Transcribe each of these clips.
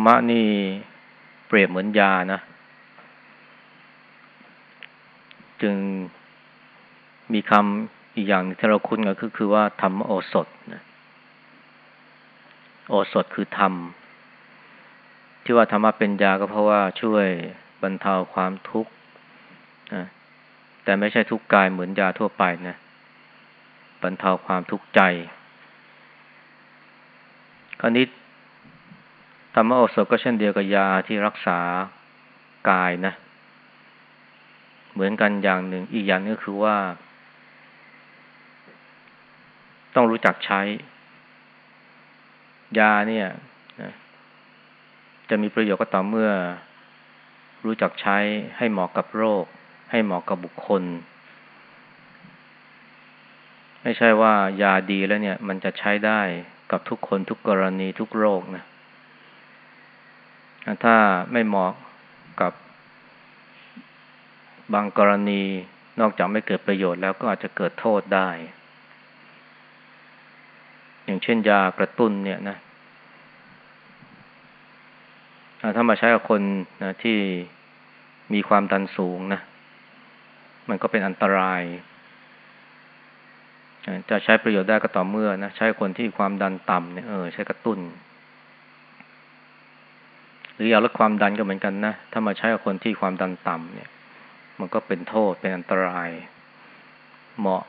ธรรมะนี่เปรียบเหมือนยานะ จึงมีคำอีกอย่างที่เราคุ้นกันคือคือว่าธรรมโอสถนะโอสถคือธรรม ที่ว่าธรรมะเป็นยาก็เพราะว่าช่วยบรรเทาความทุกข์นะแต่ไม่ใช่ทุกกายเหมือนยาทั่วไปนะ บรรเทาความทุกข์ใจคราวนี้ ธรรมโอสถก็เช่นเดียวกับยาที่รักษากายนะ เหมือนกันอย่างหนึ่งอีกอย่างนึงก็คือว่า ต้องรู้จักใช้ ยาเนี่ยจะมีประโยชน์ก็ต่อเมื่อ รู้จักใช้ให้เหมาะกับโรค ให้เหมาะกับบุคคล ไม่ใช่ว่ายาดีแล้วเนี่ย มันจะใช้ได้กับทุกคนทุกกรณีทุกโรคนะ ถ้าไม่เหมาะกับบางกรณีนอกจากไม่เกิดประโยชน์แล้วก็อาจจะเกิดโทษได้ อย่างเช่นยากระตุ้นเนี่ยนะถ้ามาใช้กับคนนะที่มีความดันสูงนะ มันก็เป็นอันตราย จะใช้ประโยชน์ได้ก็ต่อเมื่อนะ ใช้คนที่ความดันต่ำเนี่ยเออใช้กระตุ้น รือยาลดความดันก็เหมือนกันนะ ถ้ามาใช้กับคนที่ความดันต่ำเนี่ย มันก็เป็นโทษเป็นอันตราย เหมาะ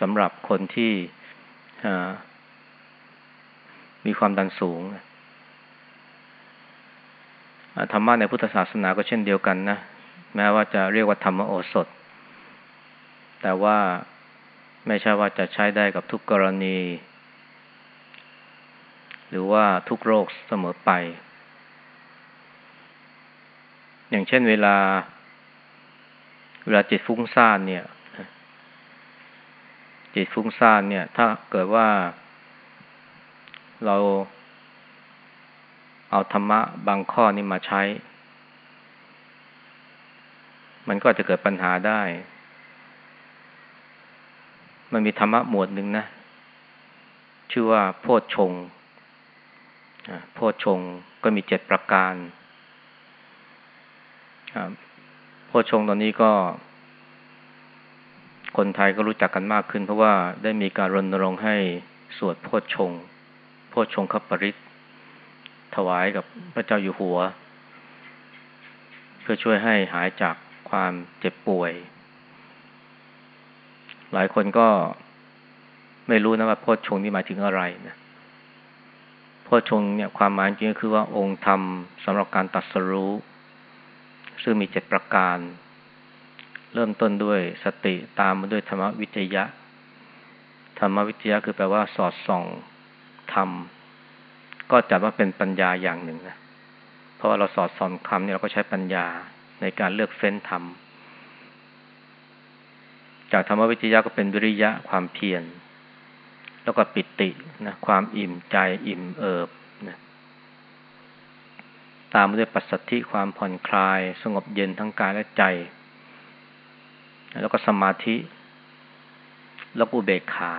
สำหรับคนที่มีความดันสูงธรรมะในพุทธศาสนาก็เช่นเดียวกันนะ แม้ว่าจะเรียกว่าธรรมโอสถ แต่ว่าไม่ใช่ว่าจะใช้ได้กับทุกกรณี หรือว่าทุกโรคเสมอไป อย่างเช่นเวลา เวลาจิตฟุ้งซ่านเนี่ย จิตฟุ้งซ่านเนี่ย ถ้าเกิดว่าเราเอาธรรมะบางข้อนี้มาใช้ มันก็จะเกิดปัญหาได้ มันมีธรรมะหมวดหนึ่งนะ ชื่อว่าโพชฌงโพชฌงก็มีเจ็ดประการ โพชงตอนนี้ก็ คนไทยก็รู้จักกันมากขึ้น เพราะว่าได้มีการรณรงค์ให้สวดโพชงโพชงคปริตถวายกับพระเจ้าอยู่หัว เพื่อช่วยให้หายจากความเจ็บป่วย หลายคนก็ไม่รู้นะว่าโพชงนี่หมายถึงอะไรนะโพชงเนี่ยความหมายจริงก็คือว่าองค์ธรรมสำหรับการตัดสรู้ ซึ่งมีเจ็ดประการ เริ่มต้นด้วยสติตามมาด้วยธรรมวิจยะ ธรรมวิจยะคือแปลว่าสอดส่องธรรม ก็จัดว่าเป็นปัญญาอย่างหนึ่งนะ เพราะว่าเราสอดส่องคำเนี่ยเราก็ใช้ปัญญาในการเลือกเฟ้นธรรม จากธรรมวิจยะก็เป็นวิริยะความเพียร แล้วก็ปิตินะความอิ่มใจอิ่มเอิบ ตามด้วยปัสสัทธิความผ่อนคลาย สงบเย็นทั้งกายและใจ แล้วก็สมาธิ แล้วก็เบกขา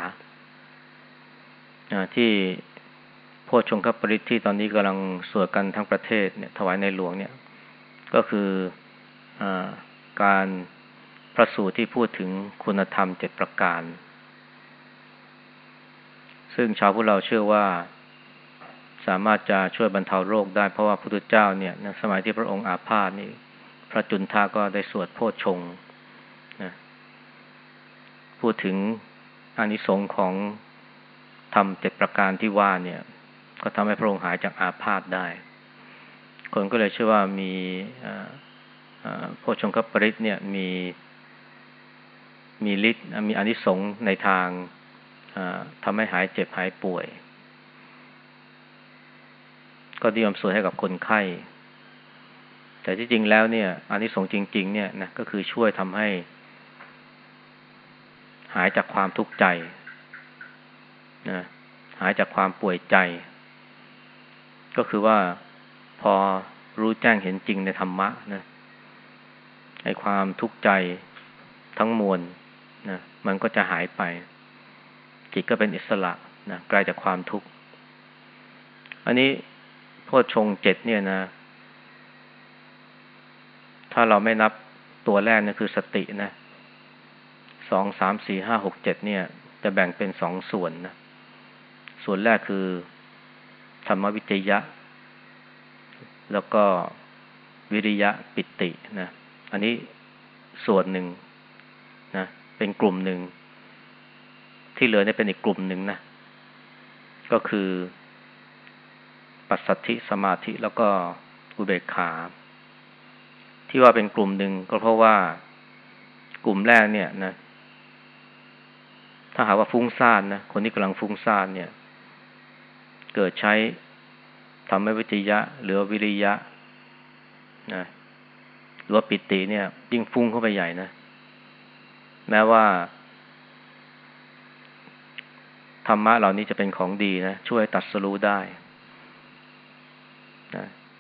ที่โพชงคปริที่ตอนนี้กำลังสวดกันทั้งประเทศเนี่ยถวายในหลวงเนี่ย ก็คืออการพระสูตรที่พูดถึงคุณธรรมเจ็ดประการ ซึ่งชาวพุทธเราเชื่อว่า สามารถจะช่วยบรรเทาโรคได้ เพราะว่าพระพุทธเจ้าเนี่ยในสมัยที่พระองค์อาพาธนี่ พระจุนทาก็ได้สวดโพชฌงนะพูดถึงอานิสงส์ของทำเจ็ดประการที่ว่าเนี่ย ก็ทำให้พระองค์หายจากอาพาธได้ คนก็เลยเชื่อว่ามีโพชฌงคปริตเนี่ยมีมีฤทธิ์มีอานิสงส์ในทางทำให้หายเจ็บหายป่วย ก็นิยมสวดให้กับคนไข้ แต่ที่จริงแล้วเนี่ยอันนี้สงจริง ๆ เนี่ยนะก็คือช่วยทำให้ หายจากความทุกข์ใจนะหายจากความป่วยใจ ก็คือว่าพอรู้แจ้งเห็นจริงในธรรมะนะไอ้ความทุกข์ใจทั้งมวลนะมันก็จะหายไป จิตก็เป็นอิสระนะไกลจากความทุกข์ อันนี้ โพชฌงเจ็ดเนี่ยนะ ถ้าเราไม่นับตัวแรกนี่คือสตินะสองสามสี่ห้าหกเจ็ดเนี่ย จะแบ่งเป็นสองส่วนนะ ส่วนแรกคือ ธรรมวิจยะ แล้วก็วิริยะปิตินะ อันนี้ส่วนหนึ่งนะ เป็นกลุ่มหนึ่ง ที่เหลือเนี่ยเป็นอีกกลุ่มหนึ่งนะ ก็คือ ปัสสัทธิสมาธิแล้วก็อุเบกขา ที่ว่าเป็นกลุ่มหนึ่งก็เพราะว่ากลุ่มแรกเนี่ยนะ ถ้าหากว่าฟุ้งซ่านนะคนที่กำลังฟุ้งซ่านเนี่ย เกิดใช้ทำให้วิจยะ หรือวิริยะนะหรือว่าปิติเนี่ย ยิ่งฟุ้งเข้าไปใหญ่นะแม้ว่าธรรมะเหล่านี้จะเป็นของดีนะ ช่วยตัดสรู้ได้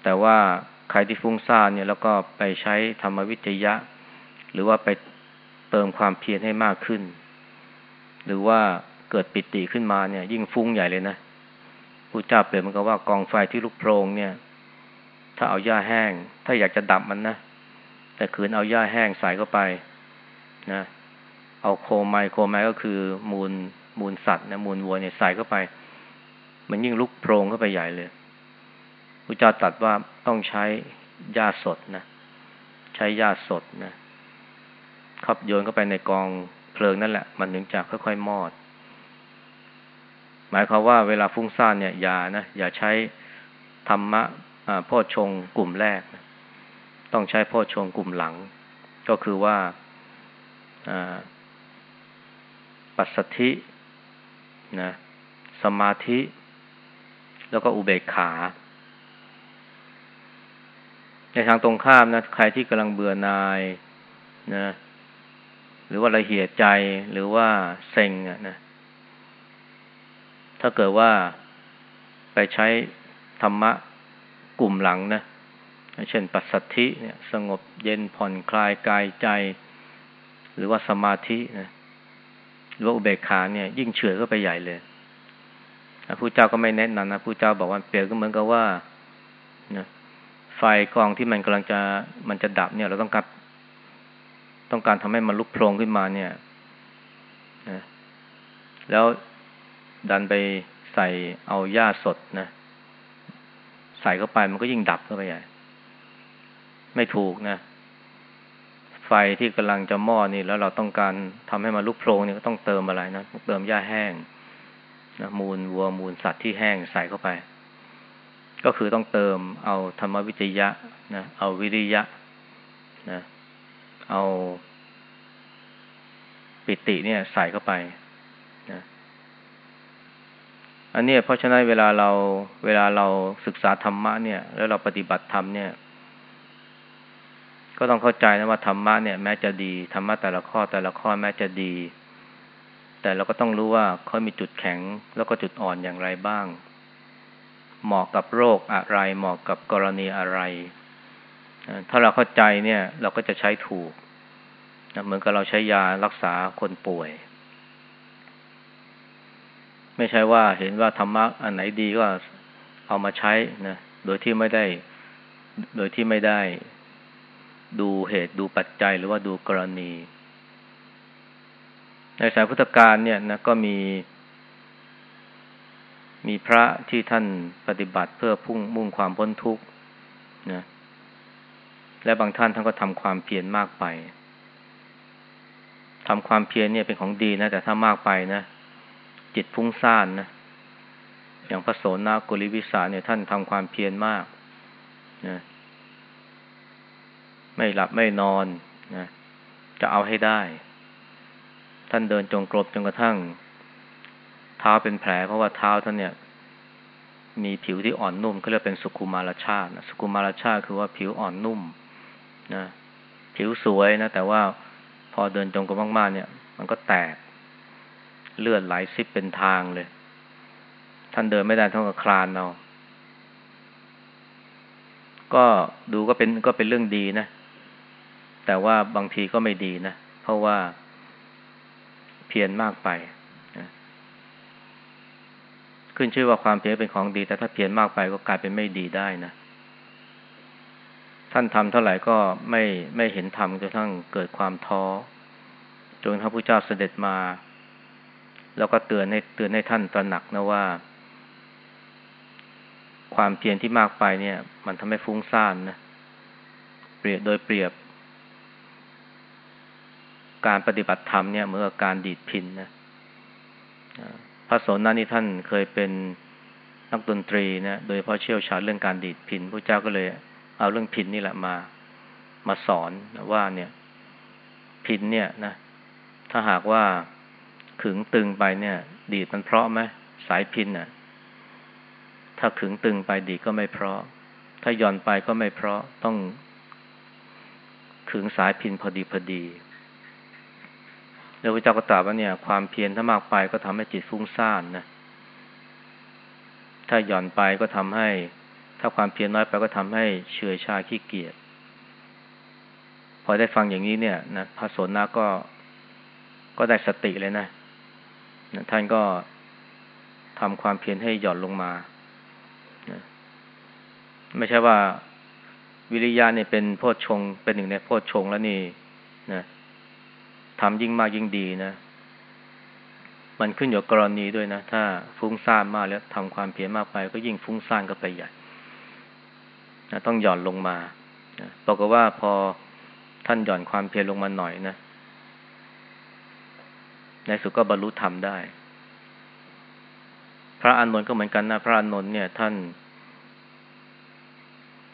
แต่ว่าใครที่ฟุ้งซ่านเนี่ยแล้วก็ไปใช้ธรรมวิจยะ หรือว่าไปเติมความเพียรให้มากขึ้น หรือว่าเกิดปิติขึ้นมาเนี่ย ยิ่งฟุ้งใหญ่เลยนะผู้เจ้าเปรียบมันก็ว่ากองไฟที่ลุกโพรงเนี่ย ถ้าเอาหญ้าแห้ง ถ้าอยากจะดับมันนะแต่ขืนเอาหญ้าแห้งใส่เข้าไปนะเอาโคไมโคไมก็คือมูลมูลสัตว์นะมูลวัวเนี่ยใส่เข้าไป มันยิ่งลุกโพรงเข้าไปใหญ่เลย พระเจ้าตรัสว่าต้องใช้หญ้าสดนะ ใช้หญ้าสดนะขับโยนเข้าไปในกองเพลิงนั่นแหละ มันถึงจะค่อยๆมอด หมายความว่าเวลาฟุ้งซ่านเนี่ยอย่านะอย่าใช้ธรรมะพ่อชงกลุ่มแรกนะต้องใช้พ่อชงกลุ่มหลัง ก็คือว่าปัสสธินะสมาธิ แล้วก็อุเบกขา ในทางตรงข้ามนะใครที่กำลังเบื่อนายนะ หรือว่าละเหียดใจหรือว่าเซ็งอะนะ ถ้าเกิดว่าไปใช้ธรรมะกลุ่มหลังนะเช่นปัสสัทธิเนี่ย สงบเย็นผ่อนคลายกายใจ หรือว่าสมาธินะหรือว่าอุเบกขาเนี่ย ยิ่งเฉื่อยก็ไปใหญ่เลยผู้เจ้าก็ไม่แนะนำนะผู้เจ้าบอกว่าเปรียบก็เหมือนกับว่านะ ไฟกองที่มันกำลังจะมันจะดับเนี่ย เราต้องการต้องการทำให้มันลุกโพลงขึ้นมาเนี่ยนะแล้วดันไปใส่เอาหญ้าสดนะ ใส่เข้าไปมันก็ยิ่งดับเข้าไปใหญ่ไม่ถูกนะ ไฟที่กำลังจะมอดนี่ แล้วเราต้องการทำให้มันลุกโพลงเนี่ยก็ต้องเติมอะไรนะเติมหญ้าแห้งนะมูลวัวมูลสัตว์ที่แห้งใส่เข้าไป ก็คือต้องเติมเอาธรรมวิจยะนะเอาวิริยะนะเอาปิติเนี่ยใส่เข้าไปนะอันนี้เพราะฉะนั้นเวลาเราเวลาเราศึกษาธรรมะเนี่ย แล้วเราปฏิบัติธรรมเนี่ย ก็ต้องเข้าใจนะว่าธรรมะเนี่ยแม้จะดีธรรมะแต่ละข้อแต่ละข้อแม้จะดี แต่เราก็ต้องรู้ว่าเขามีจุดแข็งแล้วก็จุดอ่อนอย่างไรบ้าง เหมาะกับโรคอะไร เหมาะกับกรณีอะไร ถ้าเราเข้าใจเนี่ย เราก็จะใช้ถูกเหมือนกับเราใช้ยารักษาคนป่วย ไม่ใช่ว่าเห็นว่าธรรมะอันไหนดีก็เอามาใช้นะโดยที่ไม่ได้ โดยที่ไม่ได้ ดูเหตุดูปัจจัยหรือว่าดูกรณี ในสายพุทธการเนี่ยนะก็มี มีพระที่ท่านปฏิบัติเพื่อพุ่งมุ่งความพ้นทุกข์นะและบางท่านท่านก็ทำความเพียรมากไปทำความเพียรเนี่ยเป็นของดีนะ แต่ถ้ามากไปนะ จิตฟุ้งซ่านนะอย่างพระโสนากุลิวิสาเนี่ยท่านทำความเพียรมากนะไม่หลับไม่นอนนะจะเอาให้ได้ ท่านเดินจงกรมจนกระทั่ง เท้าเป็นแผล เพราะว่าเท้าท่านเนี่ย มีผิวที่อ่อนนุ่มเขาเรียกเป็นสุกุมารชาติสุกุมารชาติคือว่าผิวอ่อนนุ่มนะผิวสวยนะ แต่ว่าพอเดินจงกรมมากๆเนี่ย มันก็แตกเลือดไหลซิบเป็นทางเลย ท่านเดินไม่ได้ท่านก็คลานเอาก็ดูก็เป็นก็เป็นเรื่องดีนะ แต่ว่าบางทีก็ไม่ดีนะ เพราะว่าเพียรมากไป ขึ้นชื่อว่าความเพียรเป็นของดี แต่ถ้าเพียรมากไปก็กลายเป็นไม่ดีได้นะ ท่านทำเท่าไหร่ก็ไม่ไม่เห็นธรรมจนทั้งเกิดความท้อจนพระพุทธเจ้าเสด็จมา แล้วก็เตือนให้เตือนให้ท่านตระหนักนะว่า ความเพียรที่มากไปเนี่ย มันทำให้ฟุ้งซ่านนะเปรียบโดยเปรียบ การปฏิบัติธรรมเนี่ยเหมือนกับการดีดพินนะ พระโสนนี่ท่านเคยเป็นนักดนตรีนะ โดยเพราะเชี่ยวชาญเรื่องการดีดพินพระเจ้าก็เลยเอาเรื่องพินนี่แหละมา มาสอนว่าเนี่ย พินเนี่ยนะ ถ้าหากว่าขึงตึงไปเนี่ย ดีดมันเพราะไหมสายพินน่ะ ถ้าขึงตึงไปดีก็ไม่เพราะ ถ้าย่อนไปก็ไม่เพราะต้องขึงสายพินพอดีพอดี แล้วพระเจ้าก็ตรัสว่าเนี่ย ความเพียรถ้ามากไปก็ทำให้จิตฟุ้งซ่านนะ ถ้าหย่อนไปก็ทำให้ ถ้าความเพียรน้อยไปก็ทำให้เฉื่อยชาขี้เกียจ พอได้ฟังอย่างนี้เนี่ยนะพระสนนาก็ก็ได้สติเลยนะท่านก็ทำความเพียรให้หย่อนลงมา ไม่ใช่ว่าวิริยะเนี่ยเป็นโพชฌงเป็นหนึ่งในโพชฌงแล้วนี่นะ ทำยิ่งมากยิ่งดีนะ มันขึ้นอยู่กรณีด้วยนะ ถ้าฟุ้งซ่านมากแล้วทำความเพียรมากไป ก็ยิ่งฟุ้งซ่านก็ไปใหญ่นะต้องหย่อนลงมานะบอกว่าพอท่านหย่อนความเพียรลงมาหน่อยนะ ในสุดก็บรรลุธรรมได้ พระอานนท์ก็เหมือนกันนะ พระอานนท์เนี่ย ท่าน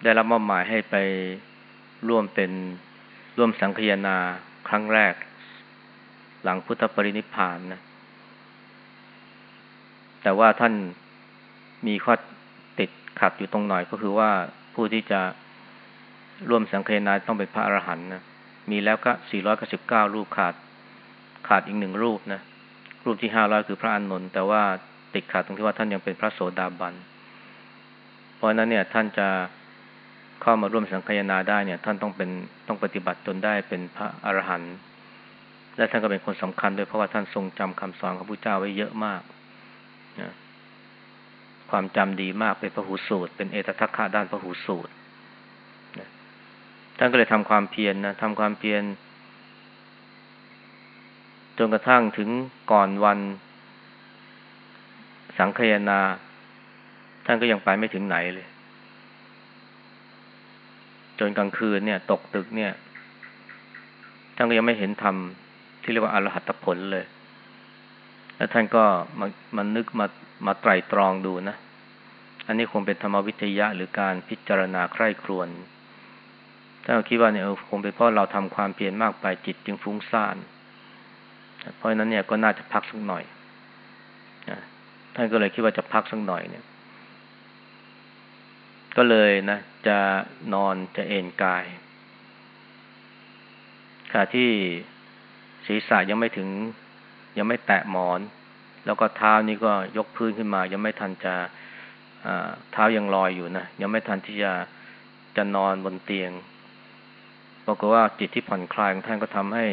ได้รับมอบหมายให้ไปร่วมเป็นร่วมสังคยนาครั้งแรก หลังพุทธปรินิพานนะ แต่ว่าท่านมีข้อติดขัดอยู่ตรงหน่อยก็คือว่าผู้ที่จะร่วมสังเคนาต้องเป็นพระอรหันต์นะ มีแล้วก็สี่ร้อยกสิบเก้ารูปขาด ขาดอีกหนึ่งรูปนะ รูปที่ห้าร้อยคือพระอานนท์แต่ว่าติดขัดตรงที่ว่าท่านยังเป็นพระโสดาบัน เพราะนั้นเนี่ยท่านจะเข้ามาร่วมสังคายนาได้เนี่ย ท่านต้องเป็นต้องปฏิบัติจนได้เป็นพระอรหันต์ และท่านก็เป็นคนสำคัญด้วยเพราะว่าท่านทรงจำคำสอนของพระเจ้าไว้เยอะมากนะความจำดีมากเป็นพระหูสูตร เป็นเอตทัคคะด้านพระหูสูตรนะท่านก็เลยทำความเพียรนนะทำความเพียรจนกระทั่งถึงก่อนวัน สังคยนา ท่านก็ยังไปไม่ถึงไหนเลย จนกลางคืนเนี่ย ตกตึกเนี่ย ท่านก็ยังไม่เห็นธรรม ที่เรียกว่าอรหัตผลเลย แล้วท่านก็มามันนึกมามาไตรตรองดูนะ อันนี้คงเป็นธรรมวิทยะหรือการพิจารณาใคร่ครวญถ้าเราคิดว่าเนี่ยคงเป็นเพราะเราทำความเพียรมากไปจิตจึงฟุ้งซ่าน เพราะฉะนั้นเนี่ยก็น่าจะพักสักหน่อยท่านก็เลยคิดว่าจะพักสักหน่อยเนี่ย ก็เลยนะ จะนอนจะเอนกายขณะที่ ศีรษะยังไม่ถึง ยังไม่แตะหมอน แล้วก็เท้านี่ก็ยกพื้นขึ้นมา ยังไม่ทันจะเท้ายังลอยอยู่นะยังไม่ทันที่จะจะนอนบนเตียงบอกว่าจิตที่ผ่อนคลายของท่านก็ทำให้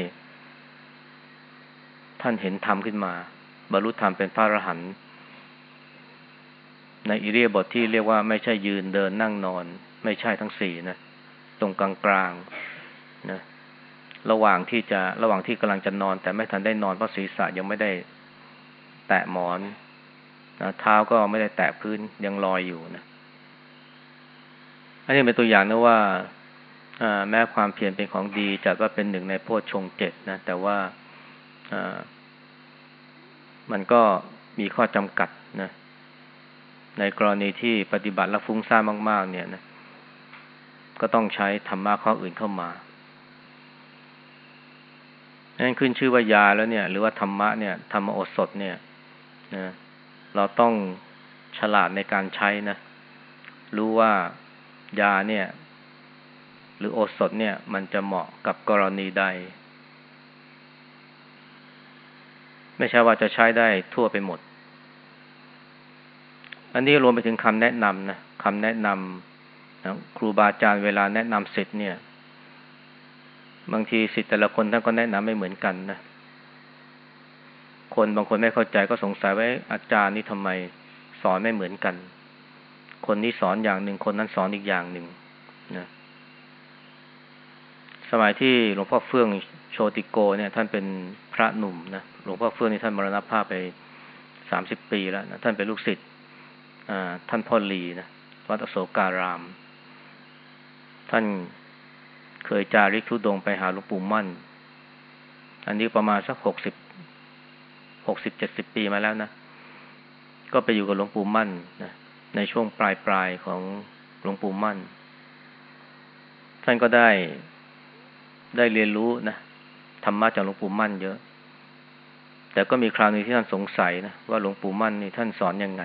ท่านเห็นธรรมขึ้นมา บรรลุธรรมเป็นพระอรหันต์ในอิเรียบทที่เรียกว่าไม่ใช่ยืนเดินนั่งนอน ไม่ใช่ทั้งสี่นะ ตรงกลางกลางนะ ระหว่างที่จะระหว่างที่กำลังจะนอน แต่ไม่ทันได้นอนเพราะศีรษะยังไม่ได้แตะหมอนนะเท้าก็ไม่ได้แตะพื้นยังลอยอยู่นะอันนี้เป็นตัวอย่างนะว่าแม้ความเพียรเป็นของดีจัดว่าเป็นหนึ่งในโพชฌงเจ็ดนะ แต่ว่ามันก็มีข้อจำกัดนะ ในกรณีที่ปฏิบัติแล้วฟุ้งซ่านมาก ๆ เนี่ยนะ ก็ต้องใช้ธรรมะข้ออื่นเข้ามา นั่นขึ้นชื่อว่ายาแล้วเนี่ย หรือว่าธรรมะเนี่ยธรรมโอสถเนี่ยนะเราต้องฉลาดในการใช้นะ รู้ว่ายาเนี่ย หรือโอสถเนี่ย มันจะเหมาะกับกรณีใด ไม่ใช่ว่าจะใช้ได้ทั่วไปหมด อันนี้รวมไปถึงคำแนะนำนะคำแนะนำนะครูบาอาจารย์เวลาแนะนำเสร็จเนี่ย บางทีสิทธิ์แต่ละคนท่านก็แนะนำไม่เหมือนกันนะคนบางคนไม่เข้าใจก็สงสัยว่าอาจารย์นี่ทำไมสอนไม่เหมือนกัน คนนี้สอนอย่างหนึ่งคนนั้นสอนอีกอย่างหนึ่งนะสมัยที่หลวงพ่อเฟื่องโชติโกเนี่ย ท่านเป็นพระหนุ่มนะหลวงพ่อเฟื่องนี่ท่านมรณภาพไปสามสิบปีแล้วนะท่านเป็นลูกศิษย์ท่านพ่อลีนะวัดอโศการาม ท่าน เคยจาริกทุดงไปหาหลวงปู่มั่น อันนี้ประมาณสักหกสิบหกสิบเจ็ดสิบปีมาแล้วนะ ก็ไปอยู่กับหลวงปู่มั่นนะในช่วงปลายปลายของหลวงปู่มั่น ท่านก็ได้ได้เรียนรู้นะธรรมะจากหลวงปู่มั่นเยอะ แต่ก็มีคราวนึงที่ท่านสงสัยนะว่าหลวงปู่มั่นนี่ท่านสอนยังไง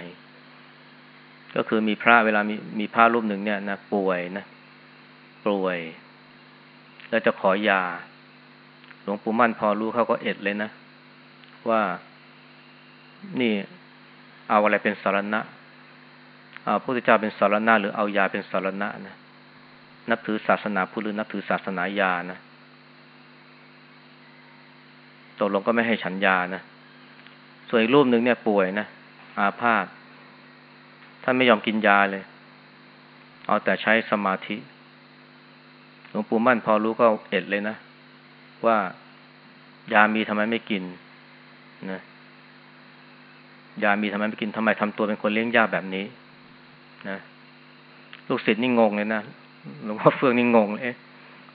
ก็คือมีพระเวลามีมีพระรูปหนึ่งเนี่ยนะป่วยนะป่วย แล้วจะขอยา หลวงปู่มั่นพอรู้เขาก็เอ็ดเลยนะ ว่านี่เอาอะไรเป็นสารณะเอาพระพุทธเจ้าเป็นสารณะ หรือเอายาเป็นสารณะนะนับถือศาสนาพุทธหรือนับถือศาสนายานะตกลงก็ไม่ให้ฉันยานะส่วนอีกรูปหนึ่งเนี่ยป่วยนะอาพาธท่านไม่ยอมกินยาเลย เอาแต่ใช้สมาธิ หลวงปู่มั่นพอรู้ก็เอ็ดเลยนะ ว่ายามีทำไมไม่กินนะยามีทำไมไม่กินทำไมทำตัวเป็นคนเลี้ยงยาแบบนี้นะลูกศิษย์นี่งงเลยนะหลวงพ่อเฟืองนี่งงเลย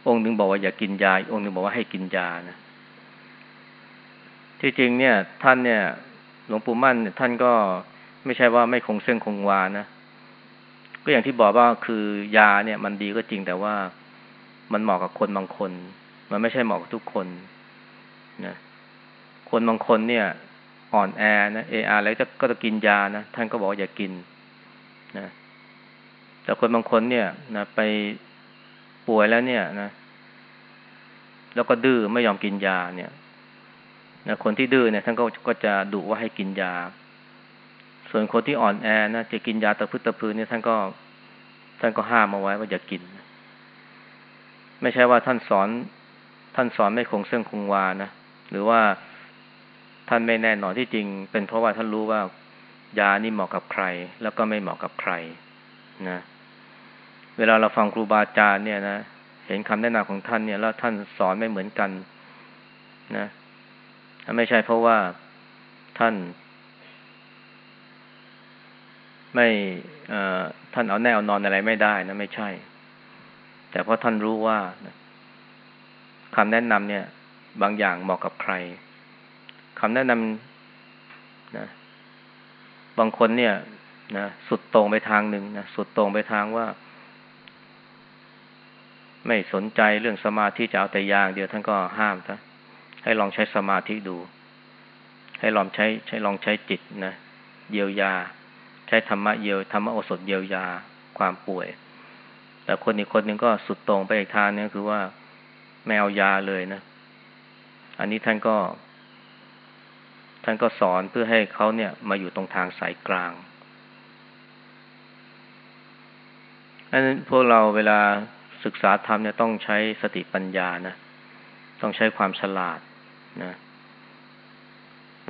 องค์หนึ่งบอกว่าอย่ากินยาองค์หนึ่งบอกว่าให้กินยานะที่จริงเนี่ย ท่านเนี่ย หลวงปู่มั่นท่านก็ไม่ใช่ว่าไม่คงเส้นคงวานะก็อย่างที่บอกว่าคือยาเนี่ย มันดีก็จริงแต่ว่า มันเหมาะกับคนบางคน มันไม่ใช่เหมาะกับทุกคนนะคนบางคนเนี่ย อ่อนแอนะเออาแล้วจะก็จะกินยานะท่านก็บอกอย่ากินนะแต่คนบางคนเนี่ยนะไปป่วยแล้วเนี่ยนะ แล้วก็ดื้อไม่ยอมกินยาเนี่ยนะคนที่ดื้อเนี่ยท่านก็ก็จะดุว่าให้กินยา ส่วนคนที่อ่อนแอนะจะกินยาตะพื้ตะพื้นเนี่ยท่านก็ท่านก็ห้ามเอาไว้ว่าอย่ากิน ไม่ใช่ว่าท่านสอน ท่านสอนไม่คงเส้นคงวานะหรือว่าท่านไม่แน่นอนที่จริง เป็นเพราะว่าท่านรู้ว่ายานี่เหมาะกับใคร แล้วก็ไม่เหมาะกับใครนะเวลาเราฟังครูบาอาจารย์เนี่ยนะเห็นคำแนะนำของท่านเนี่ยแล้วท่านสอนไม่เหมือนกันนะไม่ใช่เพราะว่าท่าน ไม่ท่านเอาแน่เอานอนอะไรไม่ได้นะไม่ใช่ แต่เพราะท่านรู้ว่าคำแนะนำเนี่ย บางอย่างเหมาะกับใครคำแนะนำนะ บางคนเนี่ยนะสุดตรงไปทางหนึ่งนะสุดตรงไปทางว่า ไม่สนใจเรื่องสมาธิจะเอาแต่ยาง เดียวท่านก็ห้ามซะให้ลองใช้สมาธิดู ให้ลองใช้ใช้ลองใช้จิตนะเยียวยา ใช้ธรรมะเยียวธรรมะโอสถเยียวยาความป่วย แต่คนอีกคนหนึ่งก็สุดตรงไปอีกทางนึงคือว่าไม่เอายาเลยนะ อันนี้ท่านก็ ท่านก็สอนเพื่อให้เขาเนี่ย มาอยู่ตรงทางสายกลางอันนั้นพวกเราเวลาศึกษาธรรมเนี่ยต้องใช้สติปัญญานะ ต้องใช้ความฉลาดนะ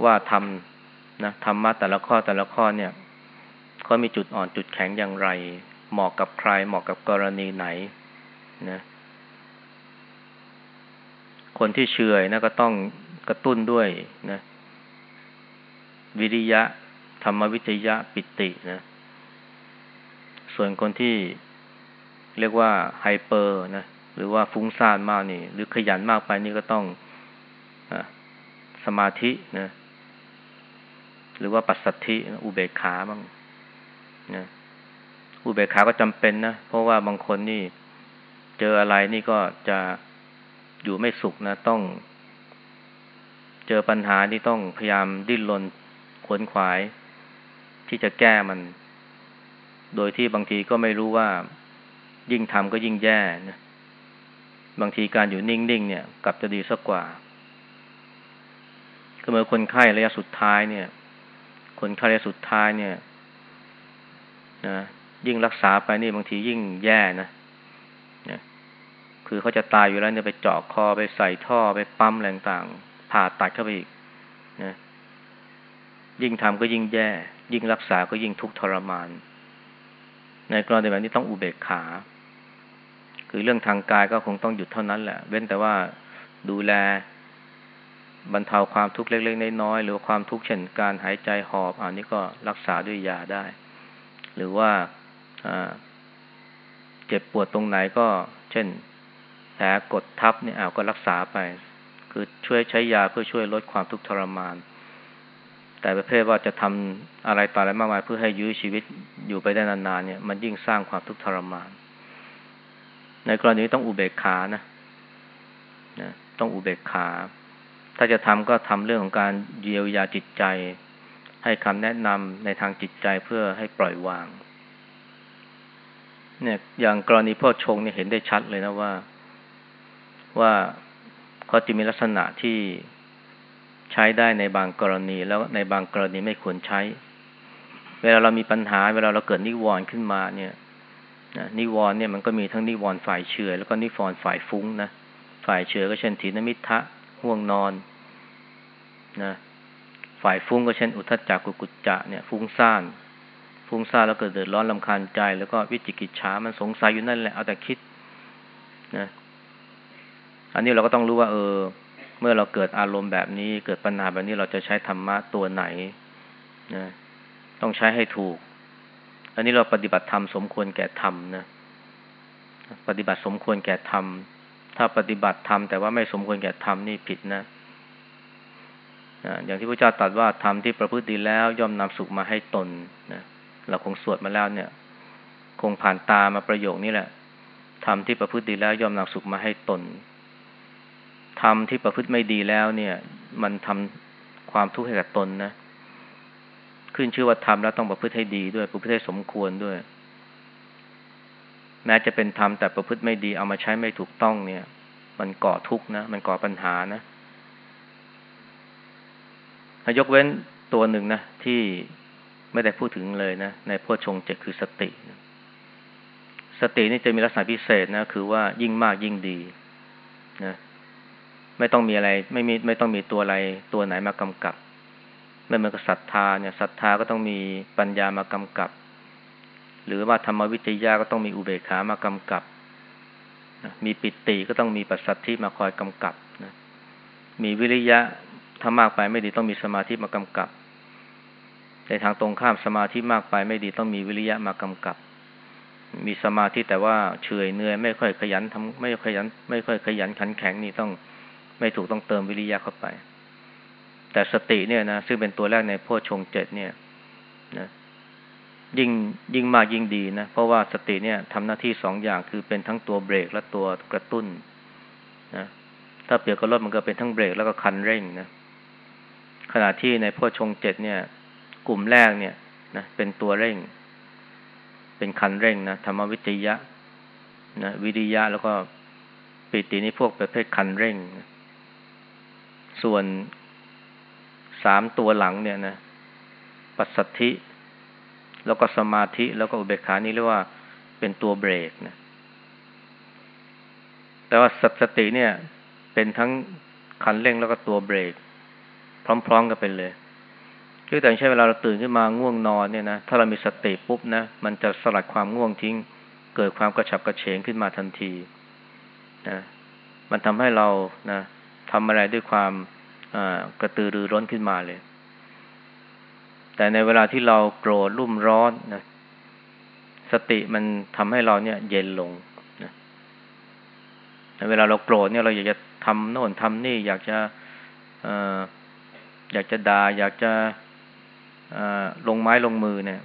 ว่าทำนะธรรมะแต่ละข้อแต่ละข้อเนี่ยเขามีจุดอ่อนจุดแข็งอย่างไร เหมาะกับใครเหมาะกับกรณีไหนนะคนที่เฉยนะก็ต้องกระตุ้นด้วยนะวิริยะ ธรรมวิจยะปิตินะส่วนคนที่เรียกว่าไฮเปอร์นะหรือว่าฟุ้งซ่านมากนี่ หรือขยันมากไปนี่ก็ต้องสมาธินะหรือว่าปัสสัทธิอุเบกขาบ้างนะ อุเบกขาก็จำเป็นนะ เพราะว่าบางคนนี่เจออะไรนี่ก็จะอยู่ไม่สุขนะ ต้อง เจอปัญหาที่ต้องพยายามดิ้นรนขวนขวาย ที่จะแก้มัน โดยที่บางทีก็ไม่รู้ว่า ยิ่งทำก็ยิ่งแย่นะบางทีการอยู่นิ่งๆเนี่ย กลับจะดีสักกว่าก็เมื่อคนไข้ระยะสุดท้ายเนี่ย คนไข้ระยะสุดท้ายเนี่ยนะ ยิ่งรักษาไปนี่บางทียิ่งแย่นะนะคือเขาจะตายอยู่แล้วเนี่ยไปเจาะคอไปใส่ท่อไปปั๊มแรงต่างผ่าตัดเข้าไปอีกนะยิ่งทำก็ยิ่งแย่ ยิ่งรักษาก็ยิ่งทุกข์ทรมาน ในกรณีแบบนี้ต้องอุเบกขา คือเรื่องทางกายก็คงต้องหยุดเท่านั้นแหละ เว้นแต่ว่าดูแลบรรเทาความทุกข์เล็กๆน้อยๆหรือความทุกข์เช่นการหายใจหอบอันนี้ก็รักษาด้วยยาได้ หรือว่า เจ็บปวดตรงไหนก็ เช่น แผลกดทับเนี่ยเอาก็รักษาไป คือช่วยใช้ยาเพื่อช่วยลดความทุกข์ทรมาน แต่ประเภทว่าจะทำอะไรต่ออะไรมากมาย เพื่อให้ยื้อชีวิตอยู่ไปได้นานๆเนี่ย มันยิ่งสร้างความทุกข์ทรมาน ในกรณีต้องอุเบกขานะนะต้องอุเบกขา ถ้าจะทำก็ทำเรื่องของการเยียวยาจิตใจ ให้คำแนะนำในทางจิตใจเพื่อให้ปล่อยวาง เนี่ยอย่างกรณีพ่อชงเนี่ยเห็นได้ชัดเลยนะว่า ว่าเขาจะมีลักษณะที่ใช้ได้ในบางกรณี แล้วในบางกรณีไม่ควรใช้ เวลาเรามีปัญหา เวลาเราเกิดนิวรณ์ขึ้นมาเนี่ยนิวรณ์เนี่ยมันก็มีทั้งนิวรณ์ฝ่ายเฉยแล้วก็นิวรณ์ฝ่ายฟุ้งนะฝ่ายเฉยก็เช่นถีนมิทะห่วงนอนนะฝ่ายฟุ้งก็เช่นอุทจจักกุกุจจะเนี่ยฟุ้งซ่าน ฟุ้งซ่านแล้วเกิดเดือดร้อนลำคาญใจ แล้วก็วิจิกิจฉามันสงสัยอยู่นั่นแหละเอาแต่คิดนะ อันนี้เราก็ต้องรู้ว่า เออ เมื่อเราเกิดอารมณ์แบบนี้ เกิดปัญหาแบบนี้เราจะใช้ธรรมะตัวไหนนะต้องใช้ให้ถูก อันนี้เราปฏิบัติธรรมสมควรแก่ธรรมนะปฏิบัติสมควรแก่ธรรมถ้าปฏิบัติธรรมแต่ว่าไม่สมควรแก่ธรรมนี่ผิดนะอย่างที่พระเจ้าตรัสว่าธรรมที่ประพฤติดีแล้วย่อมนำสุขมาให้ตนนะ เราคงสวดมาแล้วเนี่ย คงผ่านตามาประโยคนี้แหละธรรมที่ประพฤติดีแล้วย่อมนำสุขมาให้ตนทำที่ประพฤติไม่ดีแล้วเนี่ย มันทำความทุกข์ให้กับตนนะ ขึ้นชื่อว่าทำแล้วต้องประพฤติให้ดีด้วยประพฤติให้สมควรด้วย แม้จะเป็นธรรมแต่ประพฤติไม่ดีเอามาใช้ไม่ถูกต้องเนี่ย มันก่อทุกข์นะ มันก่อปัญหานะยกเว้นตัวหนึ่งนะที่ ไม่ได้พูดถึงเลยนะ ในพชงเจ็ดคือสติ สตินี่จะมีลักษณะพิเศษนะ คือว่ายิ่งมากยิ่งดีนะไม่ต้องมีอะไร ไม่มีไม่ต้องมีตัวอะไรตัวไหนมากำกับไม่เหมือนกับศรัทธาเนี่ยศรัทธาก็ต้องมีปัญญามากำกับ หรือว่าธรรมวิจยาก็ต้องมีอุเบกขามากำกับนะมีปิติก็ต้องมีปัสสัทธิมาคอยกำกับนะมีวิริยะถ้ามากไปไม่ดีต้องมีสมาธิมากำกับ ในทางตรงข้ามสมาธิมากไปไม่ดีต้องมีวิริยะมากำกับ มีสมาธิแต่ว่าเฉยเหนื่อยไม่ค่อยขยันทำไม่ขยัน ไม่ค่อยขยันขันแข็งนี่ต้องไม่ถูกต้องเติมวิริยะเข้าไป แต่สติเนี่ยนะซึ่งเป็นตัวแรกในพ่อชงเจ็ดเนี่ยนะยิ่งยิ่งมากยิ่งดีนะ เพราะว่าสติเนี่ยทำหน้าที่สองอย่างคือเป็นทั้งตัวเบรกและตัวกระตุ้นนะถ้าเปรียบกับรถมันก็เป็นทั้งเบรกแล้วก็คันเร่งนะขณะที่ในพ่อชงเจ็ดเนี่ย กลุ่มแรกเนี่ยนะเป็นตัวเร่ง เป็นคันเร่งนะธรรมวิจยะนะวิริยะแล้วก็ปิตินี่พวกประเภทคันเร่งนะส่วนสามตัวหลังเนี่ยนะปัสสัทธิ แล้วก็สมาธิแล้วก็อุเบกขานี่เรียกว่าเป็นตัวเบรกนะแต่ว่าสัสติเนี่ย เป็นทั้งคันเร่งแล้วก็ตัวเบรก พร้อมๆกันไปเลย คือแต่ใช้เวลาเราตื่นขึ้นมาง่วงนอนเนี่ยนะถ้าเรามีสติปุ๊บนะมันจะสลัดความง่วงทิ้ง เกิดความกระฉับกระเฉงขึ้นมาทันทีนะมันทำให้เรานะทำอะไรด้วยความกระตือรือร้นขึ้นมาเลย แต่ในเวลาที่เราโกรธรุ่มร้อนนะสติมันทำให้เราเนี่ย เย็นลงนะเวลาเราโกรธเนี่ยเราอยากจะทำโน่นทำนี่ อยากจะออยากจะดา่าอยากจะ ลงไม้ลงมือเนี่ย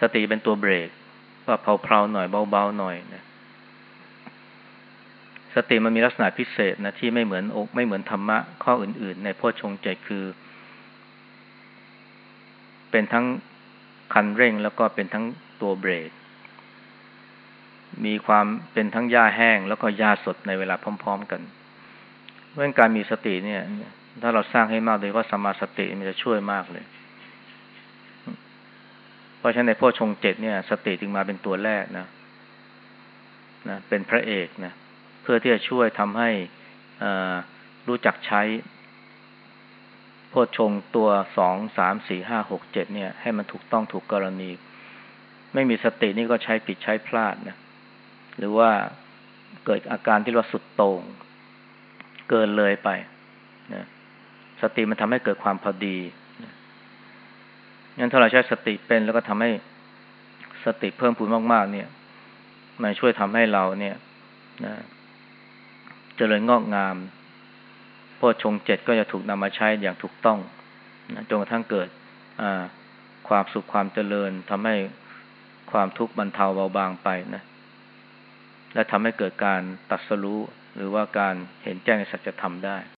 สติเป็นตัวเบรก ว่าเพลาๆหน่อยเบาๆหน่อยนะสติมันมีลักษณะพิเศษนะที่ไม่เหมือนอกไม่เหมือนธรรมะข้ออื่น ๆ ในพ่อชงใจคือ เป็นทั้งคันเร่งแล้วก็เป็นทั้งตัวเบรก มีความเป็นทั้งหญ้าแห้งแล้วก็หญ้าสดในเวลาพร้อม ๆ กัน เรื่องการมีสติเนี่ย ถ้าเราสร้างให้มากโดยว่าสมาสติมันจะช่วยมากเลย เพราะฉะนั้นในพ่อชงเจ็ดเนี่ย สติจึงมาเป็นตัวแรกนะนะเป็นพระเอกนะเพื่อที่จะช่วยทำให้รู้จักใช้โพชงตัวสองสามสี่ห้าหกเจ็ดเนี่ย ให้มันถูกต้องถูกกรณี ไม่มีสตินี่ก็ใช้ผิดใช้พลาดนะหรือว่าเกิดอาการที่ว่าสุดโต่งเกินเลยไป สติมันทำให้เกิดความพอดีงั้นถ้าเราใช้สติเป็นแล้วก็ทำให้สติเพิ่มพูนมากๆ เนี่ย มันช่วยทำให้เราเนี่ยนะเจริญงอกงามโพชงเจ็ดก็จะถูกนำมาใช้อย่างถูกต้องนะจนกระทั่งเกิดความสุขความเจริญทำให้ความทุกข์บรรเทาเบาบางไปนะและทำให้เกิดการตัดสรู้หรือว่าการเห็นแจ้งในสัจธรรมได้